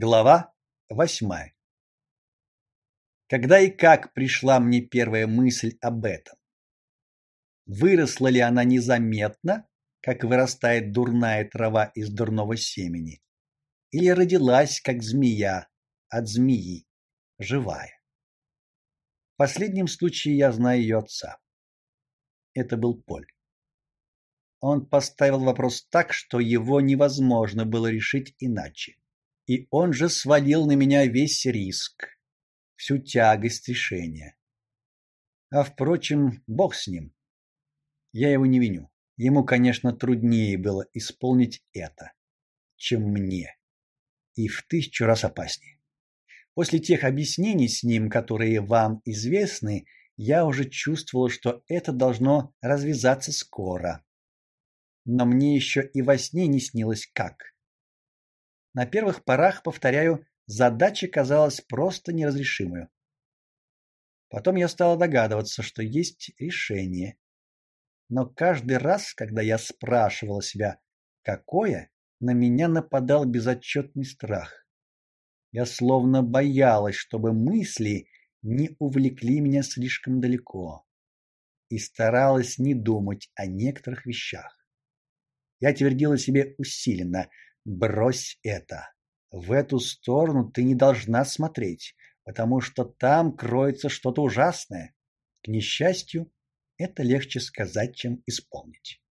Глава восьмая. Когда и как пришла мне первая мысль об этом? Выросла ли она незаметно, как вырастает дурная трава из дурного семени, или родилась как змея от змеи, живая? В последнем случае я знаю ее отца. Это был Поль. Он поставил вопрос так, что его невозможно было решить иначе и он же свалил на меня весь риск, всю тягость решения. А впрочем, бог с ним. Я его не виню. Ему, конечно, труднее было исполнить это, чем мне, и в тысячу раз опаснее. После тех объяснений с ним, которые вам известны, я уже чувствовал, что это должно развязаться скоро. Но мне еще и во сне не снилось как. На первых порах, повторяю, задача казалась просто неразрешимой. Потом я стала догадываться, что есть решение. Но каждый раз, когда я спрашивала себя, какое, на меня нападал безотчетный страх. Я словно боялась, чтобы мысли не увлекли меня слишком далеко, и старалась не думать о некоторых вещах. Я твердила себе усиленно: Брось это. В эту сторону ты не должна смотреть, потому что там кроется что-то ужасное. К несчастью, это легче сказать, чем исполнить.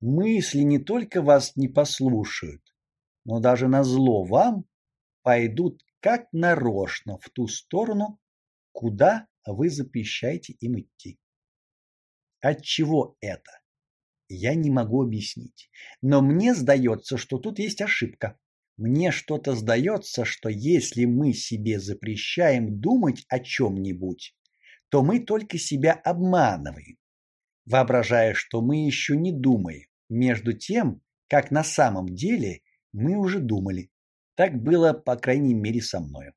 Мысли не только вас не послушают, но даже на зло вам пойдут как нарочно в ту сторону, куда вы запрещаете им идти. От чего это? Я не могу объяснить. Но мне сдается, что тут есть ошибка. Мне что-то сдается, что если мы себе запрещаем думать о чем нибудь то мы только себя обманываем, воображая, что мы еще не думаем, между тем, как на самом деле мы уже думали. Так было, по крайней мере, со мной.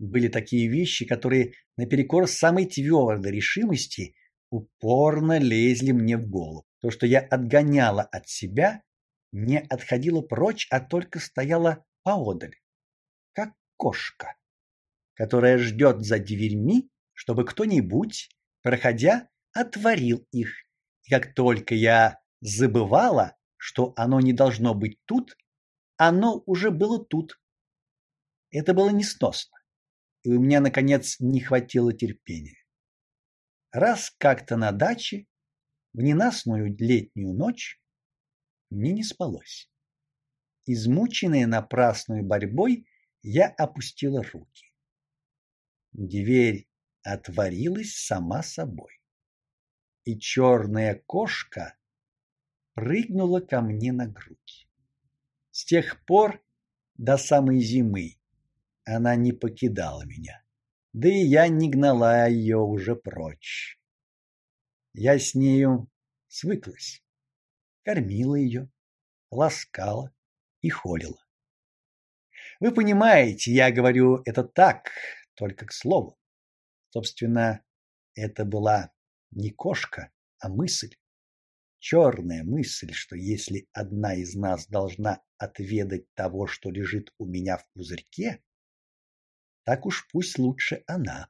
Были такие вещи, которые наперекор самой твердой решимости упорно лезли мне в голову. То, что я отгоняла от себя, не отходило прочь, а только стояло поодаль, как кошка, которая ждет за дверьми, чтобы кто-нибудь, проходя, отворил их. И как только я забывала, что оно не должно быть тут, оно уже было тут. Это было несносно, и у меня наконец не хватило терпения. Раз как-то на даче в ненастную летнюю ночь мне не спалось. Измученная напрасной борьбой, я опустила руки. Дверь отворилась сама собой, и черная кошка прыгнула ко мне на грудь. С тех пор до самой зимы она не покидала меня, да и я не гнала ее уже прочь. Я с нею свыклась. Кормила ее, ласкала и холила. Вы понимаете, я говорю это так, только к слову. Собственно, это была не кошка, а мысль. Черная мысль, что если одна из нас должна отведать того, что лежит у меня в пузырьке, так уж пусть лучше она,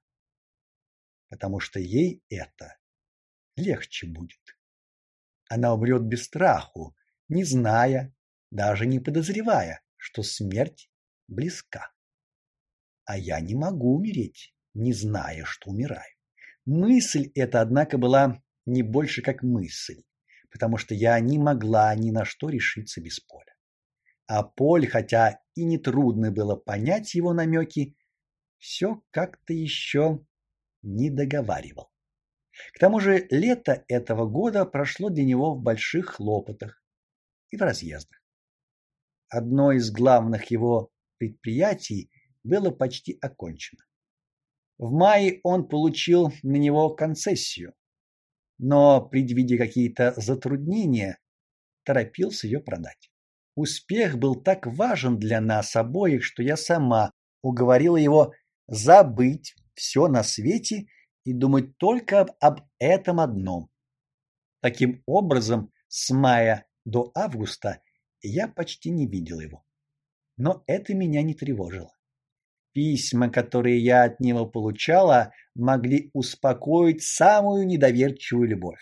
потому что ей это легче будет. Она умрет без страху, не зная, даже не подозревая, что смерть близка. А я не могу умереть, не зная, что умираю. Мысль эта, однако, была не больше как мысль, потому что я не могла ни на что решиться без Поля. А Поль, хотя и не трудно было понять его намеки, все как-то еще не договаривал. К тому же лето этого года прошло для него в больших хлопотах и в разъездах. Одно из главных его предприятий было почти окончено. В мае он получил на него концессию, но, предвидя какие-то затруднения, торопился ее продать. Успех был так важен для нас обоих, что я сама уговорила его забыть все на свете и думать только об, этом одном. Таким образом, с мая до августа я почти не видел его. Но это меня не тревожило. Письма, которые я от него получала, могли успокоить самую недоверчивую любовь.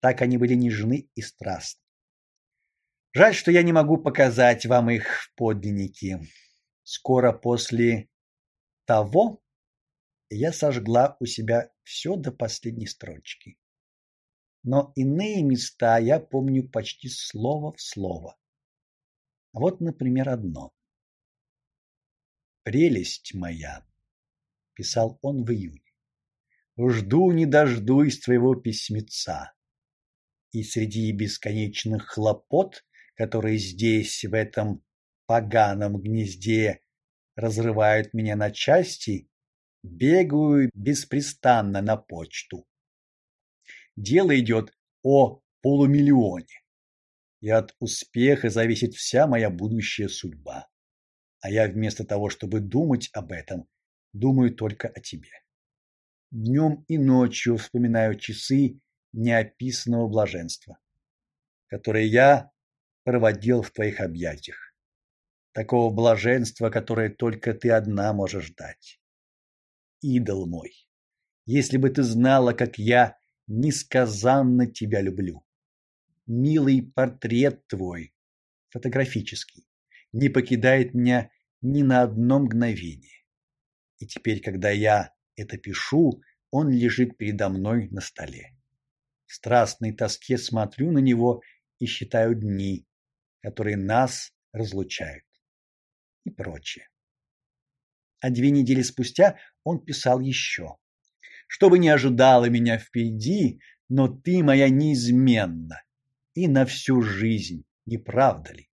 Так они были нежны и страстны. Жаль, что я не могу показать вам их в подлиннике. Скоро после того я сожгла у себя все до последней строчки. Но иные места я помню почти слово в слово. Вот, например, одно. Прелесть моя, писал он в июне. Жду не дождусь твоего письмеца. И среди бесконечных хлопот, которые здесь в этом поганом гнезде разрывают меня на части, бегаю беспрестанно на почту. Дело идет о полумиллионе. И от успеха зависит вся моя будущая судьба. А я вместо того, чтобы думать об этом, думаю только о тебе. Днем и ночью вспоминаю часы неописанного блаженства, которые я проводил в твоих объятиях. Такого блаженства, которое только ты одна можешь дать. Идол мой, если бы ты знала, как я несказанно тебя люблю милый портрет твой, фотографический, не покидает меня ни на одно мгновение. И теперь, когда я это пишу, он лежит передо мной на столе. В страстной тоске смотрю на него и считаю дни, которые нас разлучают. И прочее. А две недели спустя он писал еще. Что бы ни ожидало меня впереди, но ты моя неизменно, и на всю жизнь, не правда ли?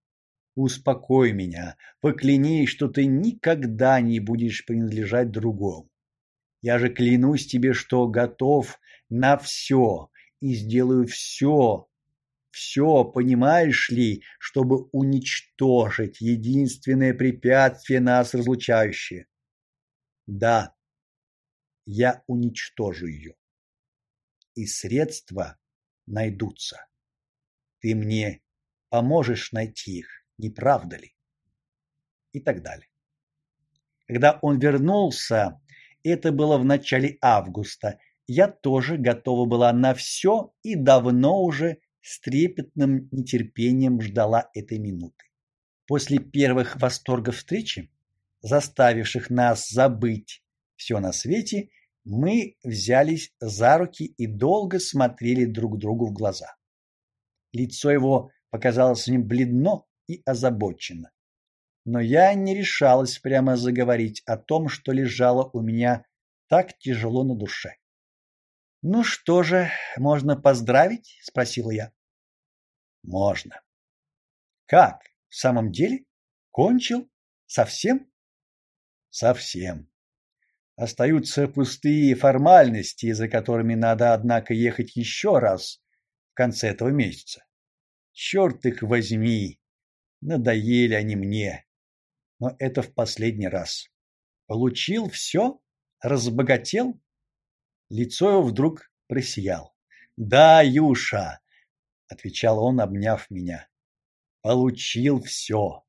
Успокой меня, поклянись, что ты никогда не будешь принадлежать другому. Я же клянусь тебе, что готов на все и сделаю все, все, понимаешь ли, чтобы уничтожить единственное препятствие нас разлучающее. Да, я уничтожу ее. И средства найдутся. Ты мне поможешь найти их, не правда ли? И так далее. Когда он вернулся, это было в начале августа, я тоже готова была на все и давно уже с трепетным нетерпением ждала этой минуты. После первых восторгов встречи, заставивших нас забыть все на свете, мы взялись за руки и долго смотрели друг другу в глаза. Лицо его показалось мне бледно и озабочено. Но я не решалась прямо заговорить о том, что лежало у меня так тяжело на душе. Ну что же, можно поздравить, спросила я. Можно. Как? В самом деле? Кончил? Совсем? Совсем. Остаются пустые формальности, за которыми надо однако ехать еще раз в конце этого месяца. Черт их возьми, надоели они мне. Но это в последний раз. Получил все, разбогател. Лицо его вдруг просияло. Да, Юша, отвечал он, обняв меня. Получил все.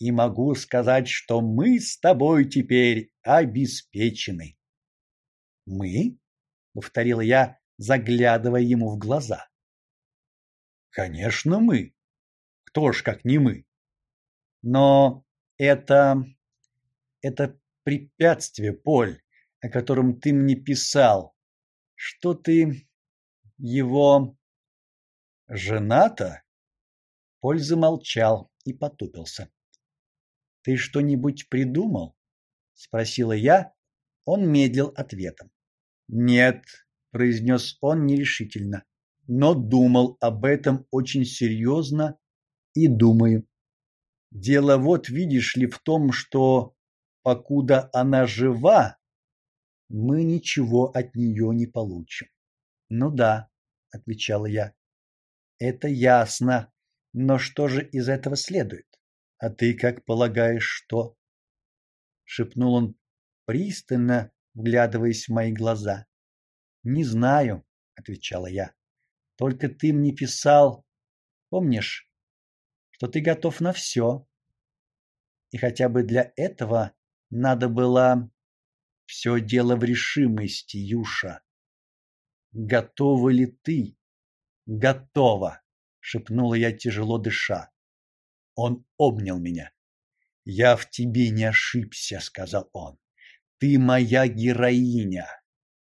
И могу сказать, что мы с тобой теперь обеспечены. Мы? повторил я, заглядывая ему в глаза. Конечно, мы. Кто ж как не мы? Но это это препятствие, Поль, о котором ты мне писал. Что ты его жената? Поль замолчал и потупился. Ты что-нибудь придумал? спросила я. Он медлил ответом. Нет, произнес он нерешительно но думал об этом очень серьезно и думаю. Дело вот, видишь ли, в том, что покуда она жива, мы ничего от нее не получим. Ну да, отвечала я. Это ясно, но что же из этого следует? А ты как полагаешь, что? шепнул он пристально, вглядываясь в мои глаза. Не знаю, отвечала я. Только ты мне писал, помнишь, что ты готов на все. И хотя бы для этого надо было все дело в решимости, Юша. Готова ли ты? Готова, шепнула я тяжело дыша. Он обнял меня. Я в тебе не ошибся, сказал он. Ты моя героиня.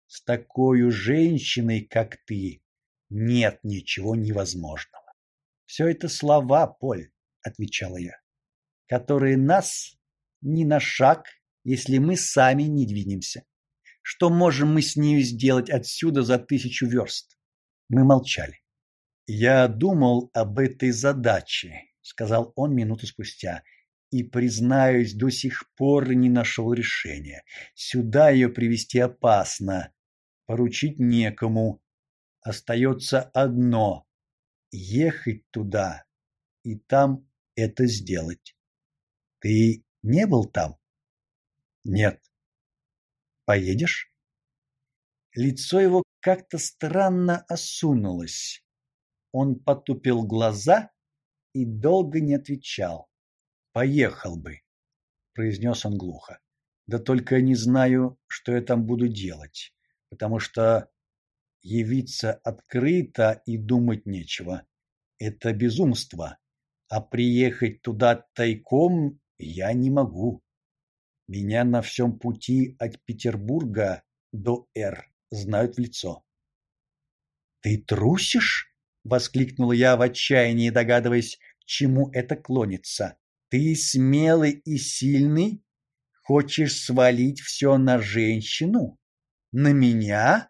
С такой женщиной, как ты, нет ничего невозможного. Все это слова, Поль, отвечала я, которые нас ни на шаг, если мы сами не двинемся. Что можем мы с ней сделать отсюда за тысячу верст? Мы молчали. Я думал об этой задаче, сказал он минуту спустя. И признаюсь, до сих пор не нашел решения. Сюда ее привести опасно, поручить некому. Остается одно ехать туда и там это сделать. Ты не был там? Нет. Поедешь? Лицо его как-то странно осунулось. Он потупил глаза и долго не отвечал. Поехал бы, произнес он глухо. Да только не знаю, что я там буду делать, потому что явиться открыто и думать нечего это безумство, а приехать туда тайком я не могу. Меня на всем пути от Петербурга до Р знают в лицо. Ты трусишь? Воскликнула я в отчаянии, догадываясь, к чему это клонится. Ты смелый и сильный, хочешь свалить все на женщину? На меня?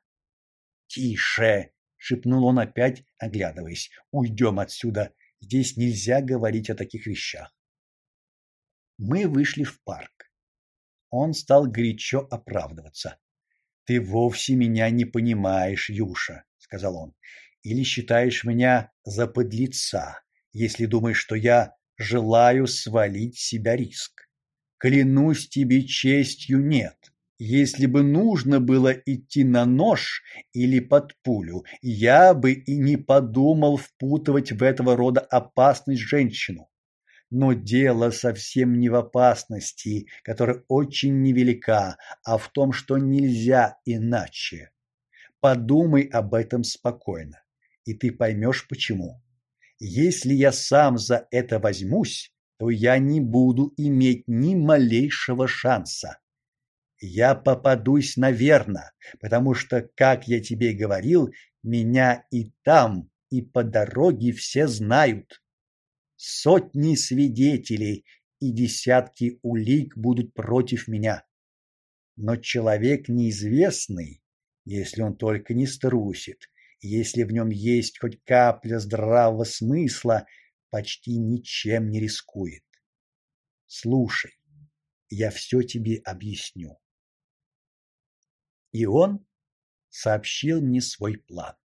Тише, шепнул он опять, оглядываясь. Уйдем отсюда. Здесь нельзя говорить о таких вещах. Мы вышли в парк. Он стал горячо оправдываться. Ты вовсе меня не понимаешь, Юша, сказал он. Или считаешь меня за подлеца, если думаешь, что я желаю свалить себя риск. Клянусь тебе честью, нет. Если бы нужно было идти на нож или под пулю, я бы и не подумал впутывать в этого рода опасность женщину. Но дело совсем не в опасности, которая очень невелика, а в том, что нельзя иначе. Подумай об этом спокойно, и ты поймешь почему. Если я сам за это возьмусь, то я не буду иметь ни малейшего шанса я попадусь наверно, потому что, как я тебе говорил, меня и там, и по дороге все знают. Сотни свидетелей и десятки улик будут против меня. Но человек неизвестный, если он только не струсит, если в нем есть хоть капля здравого смысла, почти ничем не рискует. Слушай, я все тебе объясню. И он сообщил мне свой план.